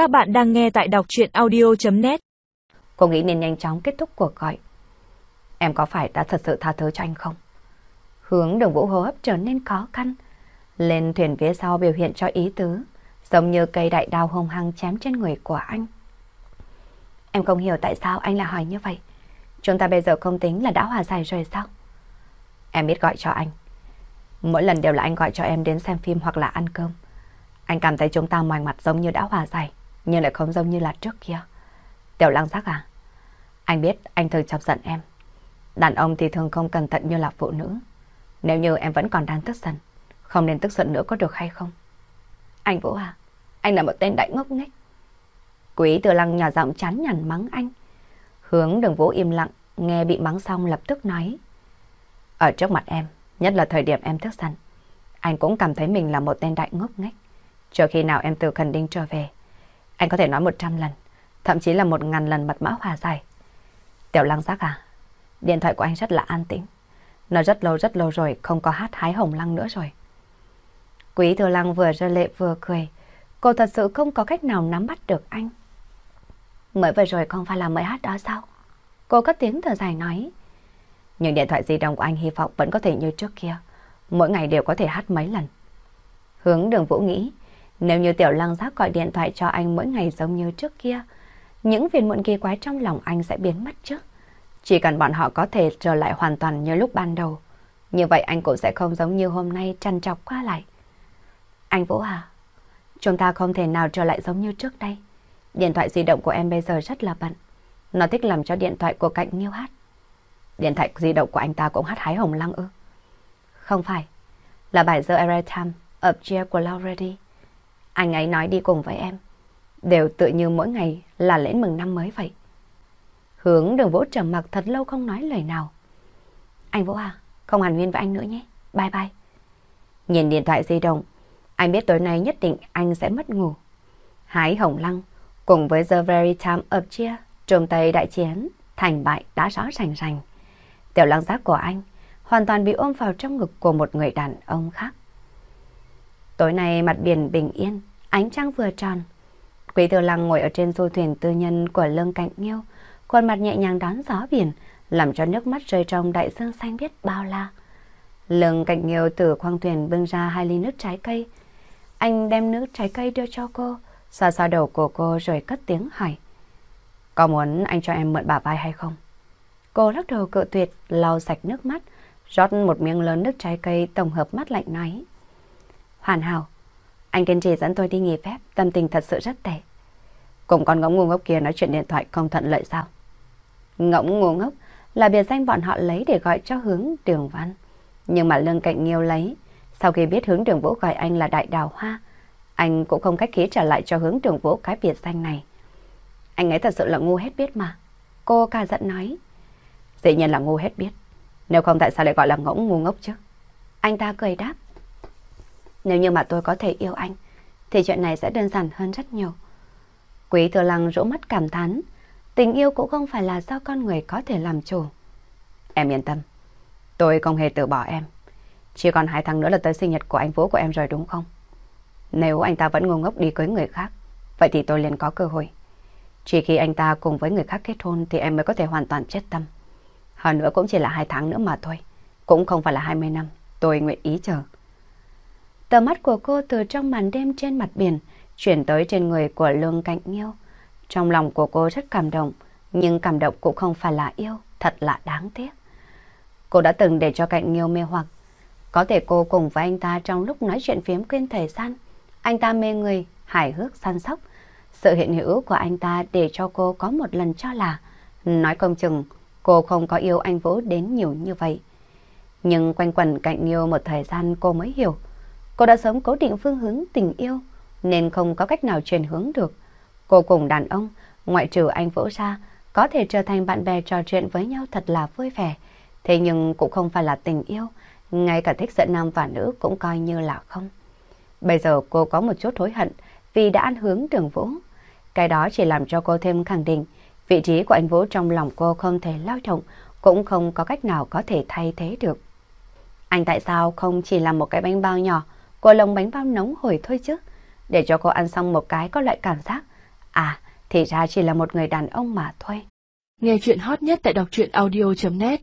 Các bạn đang nghe tại đọc chuyện audio.net Cô nghĩ nên nhanh chóng kết thúc cuộc gọi. Em có phải đã thật sự tha thứ cho anh không? Hướng đường vũ hô hấp trở nên khó khăn. Lên thuyền phía sau biểu hiện cho ý tứ, giống như cây đại đao hung hăng chém trên người của anh. Em không hiểu tại sao anh lại hỏi như vậy. Chúng ta bây giờ không tính là đã hòa giải rồi sao? Em biết gọi cho anh. Mỗi lần đều là anh gọi cho em đến xem phim hoặc là ăn cơm. Anh cảm thấy chúng ta ngoài mặt giống như đã hòa giải, nhưng lại không giống như là trước kia. Tiểu lăng giác à? Anh biết anh thường chọc giận em. Đàn ông thì thường không cẩn thận như là phụ nữ. Nếu như em vẫn còn đang tức giận, không nên tức giận nữa có được hay không? Anh Vũ à, anh là một tên đại ngốc nghếch. Quý từ lăng nhỏ giọng chán nhằn mắng anh. Hướng đường Vũ im lặng, nghe bị mắng xong lập tức nói. Ở trước mặt em, nhất là thời điểm em tức giận, anh cũng cảm thấy mình là một tên đại ngốc nghếch. Cho khi nào em từ Cần Đinh trở về, anh có thể nói 100 lần, thậm chí là một ngàn lần mật mã hòa giải. Tiểu lăng giác à, điện thoại của anh rất là an tĩnh. Nó rất lâu rất lâu rồi không có hát hái hồng lăng nữa rồi. Quý thừa lăng vừa rơi lệ vừa cười. Cô thật sự không có cách nào nắm bắt được anh. Mới vừa rồi không phải là mới hát đó sao? Cô cất tiếng thở dài nói. Nhưng điện thoại di động của anh hy vọng vẫn có thể như trước kia. Mỗi ngày đều có thể hát mấy lần. Hướng đường Vũ nghĩ, nếu như tiểu lăng giác gọi điện thoại cho anh mỗi ngày giống như trước kia, những phiền muộn kỳ quái trong lòng anh sẽ biến mất trước. Chỉ cần bọn họ có thể trở lại hoàn toàn như lúc ban đầu, như vậy anh cũng sẽ không giống như hôm nay trăn trọc qua lại. Anh Vũ à, chúng ta không thể nào trở lại giống như trước đây. Điện thoại di động của em bây giờ rất là bận. Nó thích làm cho điện thoại của cạnh Nghiêu hát. Điện thoại di động của anh ta cũng hát hái hồng lăng ư? Không phải, là bài The Airtime Up Cheer của Lauredy. Anh ấy nói đi cùng với em. Đều tự như mỗi ngày là lễ mừng năm mới vậy. Hướng đường Vũ trầm mặc thật lâu không nói lời nào. Anh Vũ à, không hàn huyên với anh nữa nhé. Bye bye. Nhìn điện thoại di động, anh biết tối nay nhất định anh sẽ mất ngủ. Hái hồng lăng cùng với The Very Time of Cheer trùm tay đại chiến thành bại đã rõ rành rành. Tiểu lăng giác của anh hoàn toàn bị ôm vào trong ngực của một người đàn ông khác. Tối nay mặt biển bình yên, ánh trăng vừa tròn. Quý Thừa Lăng ngồi ở trên du thuyền tư nhân của lương cạnh nghiêu, khuôn mặt nhẹ nhàng đón gió biển, làm cho nước mắt rơi trong đại dương xanh biết bao la. Lương cạnh nghiêu từ khoang thuyền bưng ra hai ly nước trái cây. Anh đem nước trái cây đưa cho cô, xoa xoa đầu của cô rồi cất tiếng hỏi. Có muốn anh cho em mượn bả vai hay không? Cô lắc đầu cự tuyệt, lau sạch nước mắt, rót một miếng lớn nước trái cây tổng hợp mắt lạnh nói. Hoàn hảo, anh kiên trì dẫn tôi đi nghỉ phép, tâm tình thật sự rất tệ. Cùng con ngỗng ngu ngốc kia nói chuyện điện thoại không thuận lợi sao? Ngỗng ngu ngốc là biệt danh bọn họ lấy để gọi cho hướng đường văn. Nhưng mà lương cạnh nghiêu lấy, sau khi biết hướng đường vũ gọi anh là đại đào hoa, anh cũng không cách khí trả lại cho hướng đường vũ cái biệt danh này. Anh ấy thật sự là ngu hết biết mà. Cô ca giận nói. Dĩ nhiên là ngu hết biết. Nếu không tại sao lại gọi là ngỗng ngu ngốc chứ? Anh ta cười đáp. Nếu như mà tôi có thể yêu anh, thì chuyện này sẽ đơn giản hơn rất nhiều. Quý thừa lăng rũ mắt cảm thán. Tình yêu cũng không phải là do con người có thể làm chủ. Em yên tâm. Tôi không hề từ bỏ em. Chỉ còn hai tháng nữa là tới sinh nhật của anh Vũ của em rồi đúng không? Nếu anh ta vẫn ngu ngốc đi cưới người khác, vậy thì tôi liền có cơ hội. Chỉ khi anh ta cùng với người khác kết hôn thì em mới có thể hoàn toàn chết tâm. Hơn nữa cũng chỉ là hai tháng nữa mà thôi. Cũng không phải là 20 năm. Tôi nguyện ý chờ. Tầm mắt của cô từ trong màn đêm trên mặt biển chuyển tới trên người của Lương Cạnh Nghiêu. Trong lòng của cô rất cảm động, nhưng cảm động cũng không phải là yêu, thật là đáng tiếc. Cô đã từng để cho Cạnh Nghiêu mê hoặc. Có thể cô cùng với anh ta trong lúc nói chuyện phiếm quên thời gian. Anh ta mê người, hài hước, săn sóc. Sự hiện hữu của anh ta để cho cô có một lần cho là nói công chừng cô không có yêu anh Vũ đến nhiều như vậy. Nhưng quanh quẩn cạnh Nghiêu một thời gian cô mới hiểu. Cô đã sớm cố định phương hướng tình yêu nên không có cách nào chuyển hướng được. Cô cùng đàn ông, ngoại trừ anh Vũ ra, có thể trở thành bạn bè trò chuyện với nhau thật là vui vẻ. Thế nhưng cũng không phải là tình yêu, ngay cả thích giận nam và nữ cũng coi như là không. Bây giờ cô có một chút hối hận vì đã ăn hướng đường Vũ. Cái đó chỉ làm cho cô thêm khẳng định vị trí của anh Vũ trong lòng cô không thể lao động, cũng không có cách nào có thể thay thế được. Anh tại sao không chỉ làm một cái bánh bao nhỏ, của lồng bánh bao nóng hổi thôi chứ? Để cho cô ăn xong một cái có loại cảm giác À, thì ra chỉ là một người đàn ông mà thôi. Nghe chuyện hot nhất tại đọc truyện audio.net